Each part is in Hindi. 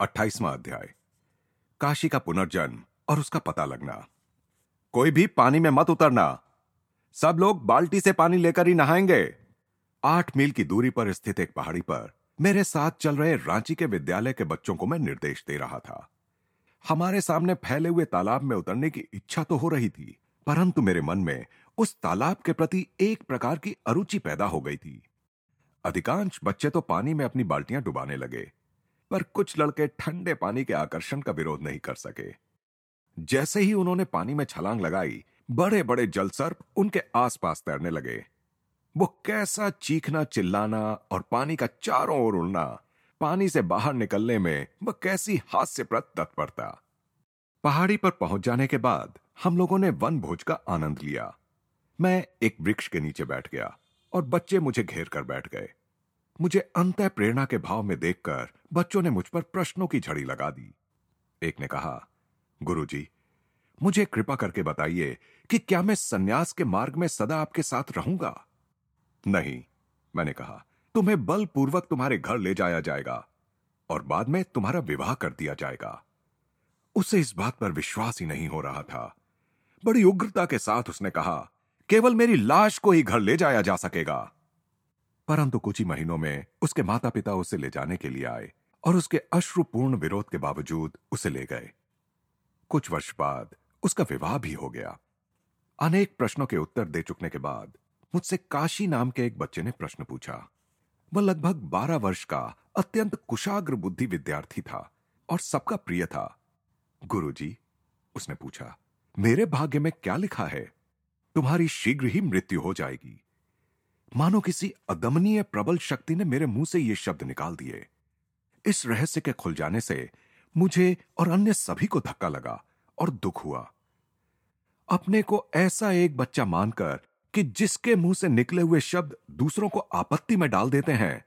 अट्ठाईसवां अध्याय। काशी का पुनर्जन्म और उसका पता लगना। कोई भी पानी में मत उतरना। सब लोग बाल्टी से पानी लेकर ही नहाएँगे। आठ मील की दूरी पर स्थित एक पहाड़ी पर मेरे साथ चल रहे रांची के विद्यालय के बच्चों को मैं निर्देश दे रहा था। हमारे सामने फैले हुए तालाब में उतरने की इच्छा तो हो रही थी, परंतु मेरे मन में उस तालाब के प्रति एक प्रकार की अरुचि पैदा हो गई थी। अधिकांश बच्चे तो पानी में अपनी बाल्टियाँ डुबाने लगे। पर कुछ लड़के ठंडे पानी के आकर्षण का विरोध नहीं कर सके। जैसे ही उन्होंने पानी में छलांग लगाई बड़े बड़े जलसर्प उनके आसपास तैरने लगे। वो कैसा चीखना चिल्लाना और पानी का चारों ओर उड़ना, पानी से बाहर निकलने में वह कैसी हास्यप्रद तत्परता। पहाड़ी पर पहुँच जाने के बाद हम लोगों ने वन भोज का आनंद लिया। मैं एक वृक्ष के नीचे बैठ गया और बच्चे मुझे घेर कर बैठ गए। मुझे अंत प्रेरणा के भाव में देखकर बच्चों ने मुझ पर प्रश्नों की झड़ी लगा दी। एक ने कहा गुरुजी, मुझे कृपा करके बताइए कि क्या मैं सन्यास के मार्ग में सदा आपके साथ रहूँगा? नहीं मैंने कहा तुम्हें बलपूर्वक तुम्हारे घर ले जाया जाएगा और बाद में तुम्हारा विवाह कर दिया जाएगा। उसे इस बात पर विश्वास ही नहीं हो रहा था। बड़ी उग्रता के साथ उसने कहा केवल मेरी लाश को ही घर ले जाया जा सकेगा। परंतु कुछ ही महीनों में उसके माता पिता उसे ले जाने के लिए आए और उसके अश्रुपूर्ण विरोध के बावजूद उसे ले गए। कुछ वर्ष बाद उसका विवाह भी हो गया। अनेक प्रश्नों के उत्तर दे चुकने के बाद मुझसे काशी नाम के एक बच्चे ने प्रश्न पूछा। वह लगभग बारह वर्ष का अत्यंत कुशाग्र बुद्धि विद्यार्थी था और सबका प्रिय था। गुरुजी, उसने पूछा मेरे भाग्य में क्या लिखा है? तुम्हारी शीघ्र ही मृत्यु हो जाएगी। मानो किसी अदमनीय प्रबल शक्ति ने मेरे मुँह से ये शब्द निकाल दिए। इस रहस्य के खुल जाने से मुझे और अन्य सभी को धक्का लगा और दुख हुआ। अपने को ऐसा एक बच्चा मानकर कि जिसके मुँह से निकले हुए शब्द दूसरों को आपत्ति में डाल देते हैं,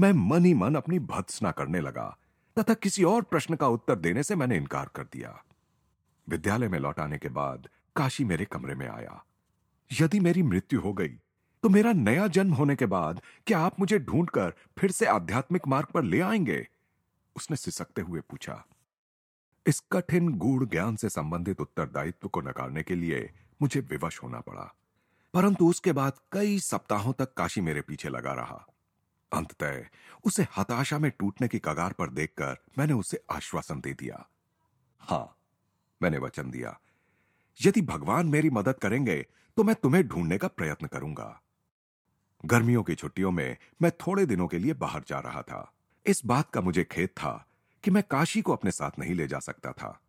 मैं मन ही मन अपनी भत्सना करने लगा, तथा किसी और प्रश्न का उत्तर देने से मैंने इनकार कर दिया। विद्यालय में लौटाने के बाद काशी मेरे कमरे में आया। यदि मेरी मृत्यु हो गई तो मेरा नया जन्म होने के बाद क्या आप मुझे ढूंढकर फिर से आध्यात्मिक मार्ग पर ले आएँगे? उसने सिसकते हुए पूछा। इस कठिन गूढ़ ज्ञान से संबंधित उत्तरदायित्व को नकारने के लिए मुझे विवश होना पड़ा। परंतु उसके बाद कई सप्ताहों तक काशी मेरे पीछे लगा रहा। अंततः उसे हताशा में टूटने की कगार पर देखकर मैंने उसे आश्वासन दे दिया। हाँ, मैंने वचन दिया। यदि भगवान मेरी मदद करेंगे तो मैं तुम्हें ढूँढने का प्रयत्न करूँगा। गर्मियों की छुट्टियों में मैं थोड़े दिनों के लिए बाहर जा रहा था। इस बात का मुझे खेद था कि मैं काशी को अपने साथ नहीं ले जा सकता था।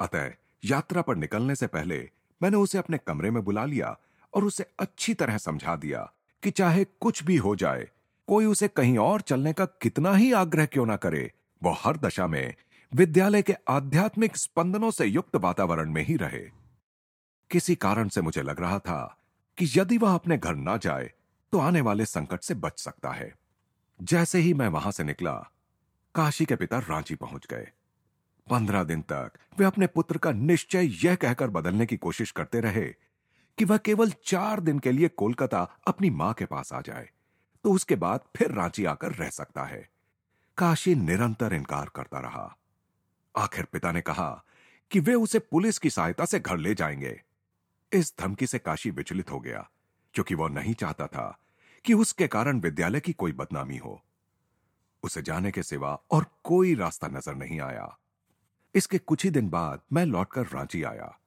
अतः यात्रा पर निकलने से पहले मैंने उसे अपने कमरे में बुला लिया और उसे अच्छी तरह समझा दिया कि चाहे कुछ भी हो जाए, कोई उसे कहीं और चलने का कितना ही आग्रह क्यों ना करे, वो हर दशा में विद्यालय के आध्यात्मिक स्पंदनों से युक्त वातावरण में ही रहे। किसी कारण से मुझे लग रहा था कि यदि वह अपने घर ना जाए तो आने वाले संकट से बच सकता है। जैसे ही मैं वहाँ से निकला, काशी के पिता रांची पहुँच गए। पंद्रह दिन तक वे अपने पुत्र का निश्चय यह कहकर बदलने की कोशिश करते रहे कि वह केवल चार दिन के लिए कोलकाता अपनी माँ के पास आ जाए तो उसके बाद फिर रांची आकर रह सकता है। काशी निरंतर इनकार करता रहा। आखिर पिता ने कहा कि वे उसे पुलिस की सहायता से घर ले जाएँगे। इस धमकी से काशी विचलित हो गया, क्योंकि वह नहीं चाहता था कि उसके कारण विद्यालय की कोई बदनामी हो। उसे जाने के सिवा और कोई रास्ता नज़र नहीं आया। इसके कुछ ही दिन बाद मैं लौटकर रांची आया।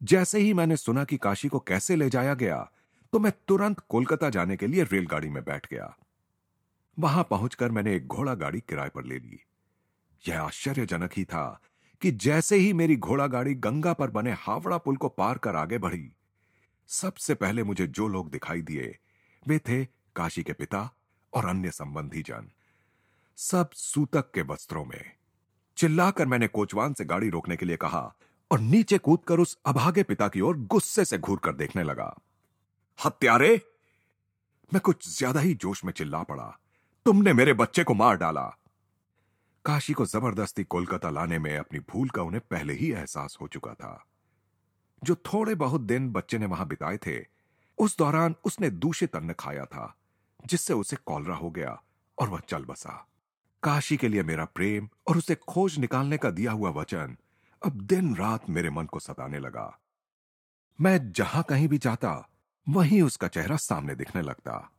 जैसे ही मैंने सुना कि काशी को कैसे ले जाया गया तो मैं तुरंत कोलकाता जाने के लिए रेलगाड़ी में बैठ गया। वहाँ पहुंचकर मैंने एक घोड़ा गाड़ी किराए पर ले ली। यह आश्चर्यजनक ही था कि जैसे ही मेरी घोड़ा गाड़ी गंगा पर बने हावड़ा पुल को पार कर आगे बढ़ी, सबसे पहले मुझे जो लोग दिखाई दिए वे थे काशी के पिता और अन्य संबंधी जन। सब सूतक के वस्त्रों में। चिल्लाकर मैंने कोचवान से गाड़ी रोकने के लिए कहा और नीचे कूदकर उस अभागे पिता की ओर गुस्से से घूर कर देखने लगा। हत्यारे! मैं कुछ ज़्यादा ही जोश में चिल्ला पड़ा। तुमने मेरे बच्चे को मार डाला। काशी को ज़बरदस्ती कोलकाता लाने में अपनी भूल का उन्हें पहले ही एहसास हो चुका था। जो थोड़े बहुत दिन बच्चे ने वहाँ बिताए थे उस दौरान उसने दूषित अन्न खाया था, जिससे उसे कॉलरा हो गया और वह चल बसा। काशी के लिए मेरा प्रेम और उसे खोज निकालने का दिया हुआ वचन अब दिन रात मेरे मन को सताने लगा। मैं जहाँ कहीं भी जाता, वहीं उसका चेहरा सामने दिखने लगता।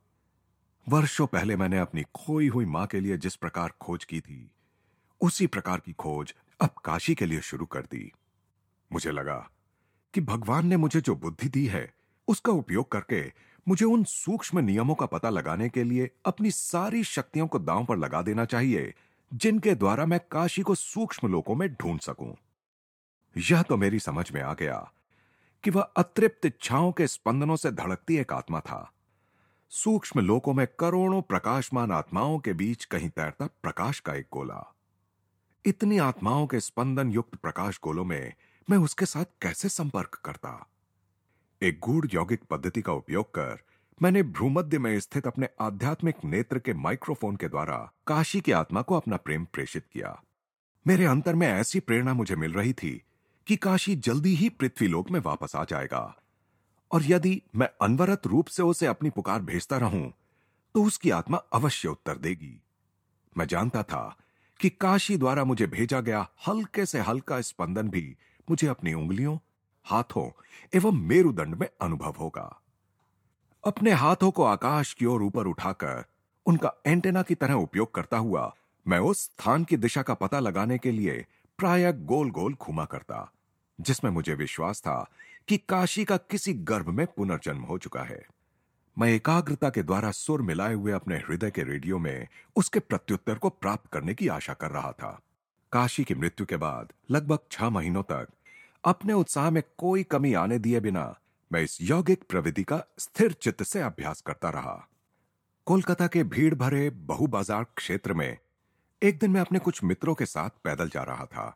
वर्षों पहले मैंने अपनी खोई हुई माँ के लिए जिस प्रकार खोज की थी, उसी प्रकार की खोज अब काशी के लिए शुरू कर दी। मुझे लगा कि भगवान ने मुझे जो बुद्धि दी है उसका उपयोग करके मुझे उन सूक्ष्म नियमों का पता लगाने के लिए अपनी सारी शक्तियों को दांव पर लगा देना चाहिए, जिनके द्वारा मैं काशी को सूक्ष्म लोकों में ढूंढ सकूँ। यह तो मेरी समझ में आ गया कि वह अतृप्त इच्छाओं के स्पंदनों से धड़कती एक आत्मा था। सूक्ष्म लोकों में करोड़ों प्रकाशमान आत्माओं के बीच कहीं तैरता प्रकाश का एक गोला। इतनी आत्माओं के स्पंदन युक्त प्रकाश गोलों में मैं उसके साथ कैसे संपर्क करता? एक गूढ़ यौगिक पद्धति का उपयोग कर मैंने भ्रूमध्य में स्थित अपने आध्यात्मिक नेत्र के माइक्रोफोन के द्वारा काशी की आत्मा को अपना प्रेम प्रेषित किया। मेरे अंतर में ऐसी प्रेरणा मुझे मिल रही थी कि काशी जल्दी ही पृथ्वीलोक में वापस आ जाएगा। और यदि मैं अनवरत रूप से उसे अपनी पुकार भेजता रहूँ तो उसकी आत्मा अवश्य उत्तर देगी। मैं जानता था कि काशी द्वारा मुझे भेजा गया हल्के से हल्का स्पंदन भी मुझे अपनी उंगलियों हाथों एवं मेरुदंड में अनुभव होगा। अपने हाथों को आकाश की ओर ऊपर उठाकर उनका एंटेना की तरह उपयोग करता हुआ मैं उस स्थान की दिशा का पता लगाने के लिए प्राय गोल गोल घुमा करता, जिसमें मुझे विश्वास था कि काशी का किसी गर्भ में पुनर्जन्म हो चुका है। मैं एकाग्रता के द्वारा सुर मिलाए हुए अपने हृदय के रेडियो में उसके प्रत्युत्तर को प्राप्त करने की आशा कर रहा था। काशी की मृत्यु के बाद लगभग छह महीनों तक अपने उत्साह में कोई कमी आने दिए बिना मैं इस यौगिक प्रविधि का स्थिर चित्त से अभ्यास करता रहा। कोलकाता के भीड़ भरे बहु बाज़ार क्षेत्र में एक दिन मैं अपने कुछ मित्रों के साथ पैदल जा रहा था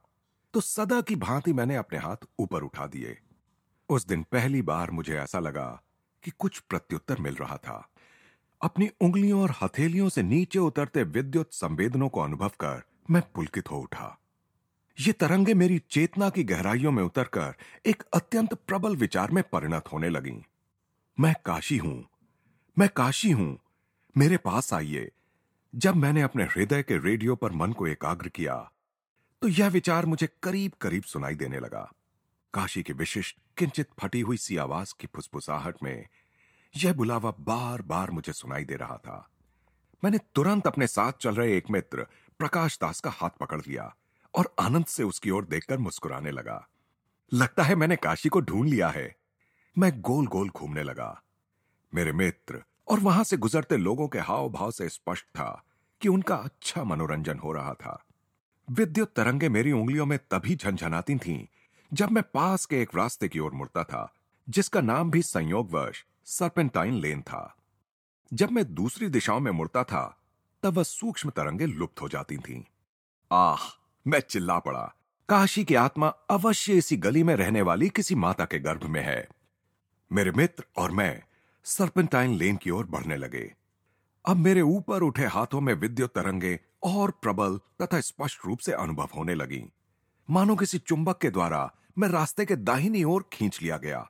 तो सदा की भांति मैंने अपने हाथ ऊपर उठा दिए। उस दिन पहली बार मुझे ऐसा लगा कि कुछ प्रत्युत्तर मिल रहा था। अपनी उंगलियों और हथेलियों से नीचे उतरते विद्युत संवेदनों को अनुभव कर मैं पुलकित हो उठा। ये तरंगे मेरी चेतना की गहराइयों में उतरकर एक अत्यंत प्रबल विचार में परिणत होने लगी। मैं काशी हूँ। मैं काशी हूँ। मेरे पास आइए। जब मैंने अपने हृदय के रेडियो पर मन को एकाग्र किया तो यह विचार मुझे करीब करीब सुनाई देने लगा। काशी की विशिष्ट, किंचित फटी हुई सी आवाज़ की फुसफुसाहट में यह बुलावा बार बार मुझे सुनाई दे रहा था। मैंने तुरंत अपने साथ चल रहे एक मित्र, प्रकाश दास का हाथ पकड़ लिया। और आनंद से उसकी ओर देखकर मुस्कुराने लगा। लगता है मैंने काशी को ढूंढ लिया है। मैं गोल गोल घूमने लगा। मेरे मित्र और वहाँ से गुजरते लोगों के हाव भाव से स्पष्ट था कि उनका अच्छा मनोरंजन हो रहा था। विद्युत तरंगे मेरी उंगलियों में तभी झंझनाती थीं जब मैं पास के एक रास्ते की ओर मुड़ता था, जिसका नाम भी संयोगवश सरपेंटाइन लेन था। जब मैं दूसरी दिशाओं में मुड़ता था, तब वह सूक्ष्म तरंगे लुप्त हो जाती थीं। आह! मैं चिल्ला पड़ा। काशी की आत्मा अवश्य इसी गली में रहने वाली किसी माता के गर्भ में है। मेरे मित्र और मैं सरपेंटाइन लेन की ओर बढ़ने लगे। अब मेरे ऊपर उठे हाथों में विद्युत तरंगे और प्रबल तथा स्पष्ट रूप से अनुभव होने लगी। मानो किसी चुंबक के द्वारा मैं रास्ते के दाहिनी ओर खींच लिया गया।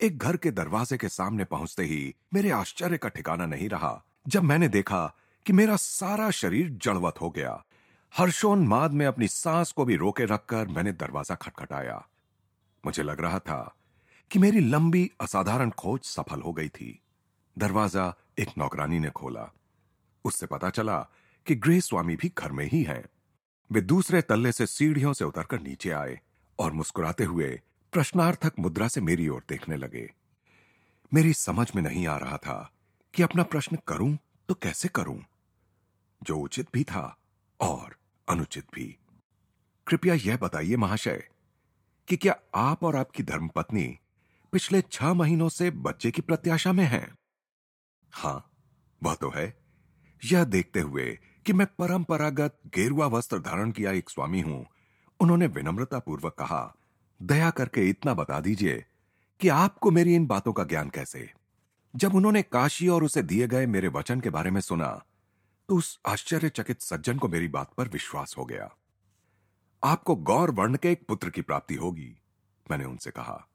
एक घर के दरवाजे के सामने पहुँचते ही मेरे आश्चर्य का ठिकाना नहीं रहा, जब मैंने देखा कि मेरा सारा शरीर जड़वत हो गया। हर्षोन्माद में अपनी सांस को भी रोके रखकर मैंने दरवाज़ा खटखटाया। मुझे लग रहा था कि मेरी लंबी, असाधारण खोज सफल हो गई थी। दरवाज़ा एक नौकरानी ने खोला। उससे पता चला कि गृह स्वामी भी घर में ही हैं। वे दूसरे तल्ले से सीढ़ियों से उतरकर नीचे आए और मुस्कुराते हुए प्रश्नार्थक मुद्रा से मेरी ओर देखने लगे। मेरी समझ में नहीं आ रहा था कि अपना प्रश्न करूँ तो कैसे करूँ। जो उचित भी था और अनुचित भी। कृपया यह बताइए महाशय कि क्या आप और आपकी धर्मपत्नी पिछले छह महीनों से बच्चे की प्रत्याशा में हैं? हाँ, वह तो है। यह देखते हुए कि मैं परंपरागत गेरुआ वस्त्र धारण किया एक स्वामी हूँ। उन्होंने विनम्रता पूर्वक कहा, दया करके इतना बता दीजिए कि आपको मेरी इन बातों का ज्ञान कैसे? जब उन्होंने काशी और उसे दिए गए मेरे वचन के बारे में सुना तो उस आश्चर्यचकित सज्जन को मेरी बात पर विश्वास हो गया। आपको गौर वर्ण के एक पुत्र की प्राप्ति होगी, मैंने उनसे कहा।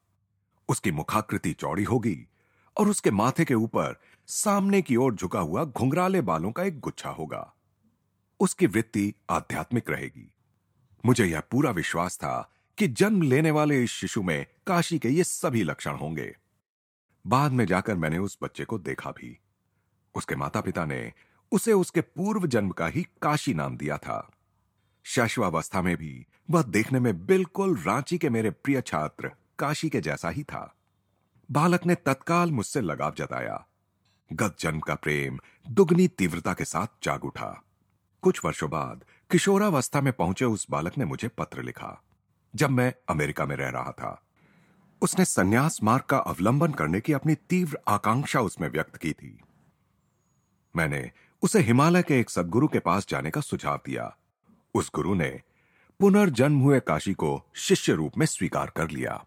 उसकी मुखाकृति चौड़ी होगी और उसके माथे के ऊपर सामने की ओर झुका हुआ घुंघराले बालों का एक गुच्छा होगा। उसकी वृत्ति आध्यात्मिक रहेगी। मुझे यह पूरा विश्वास था कि जन्म लेने वाले इस शिशु में काशी के ये सभी लक्षण होंगे। बाद में जाकर मैंने उस बच्चे को देखा भी। उसके माता पिता ने उसे उसके पूर्व जन्म का ही काशी नाम दिया था। शैशवावस्था में भी वह देखने में बिल्कुल रांची के मेरे प्रिय छात्र काशी के जैसा ही था। बालक ने तत्काल मुझसे लगाव जताया। गत जन्म का प्रेम, दुगनी तीव्रता के साथ जाग उठा। कुछ वर्षों बाद किशोरावस्था में पहुँचे उस बालक ने मुझे पत्र लिखा। जब मैं अमेरिका में रह रहा था, उसने संन्यास मार्ग का अवलंबन करने की अपनी तीव्र आकांक्षा उसमें व्यक्त की थी। मैंने उसे हिमालय के एक सदगुरु के पास जाने का सुझाव दिया। उस गुरु ने पुनर्जन्म हुए काशी को शिष्य रूप में स्वीकार कर लिया।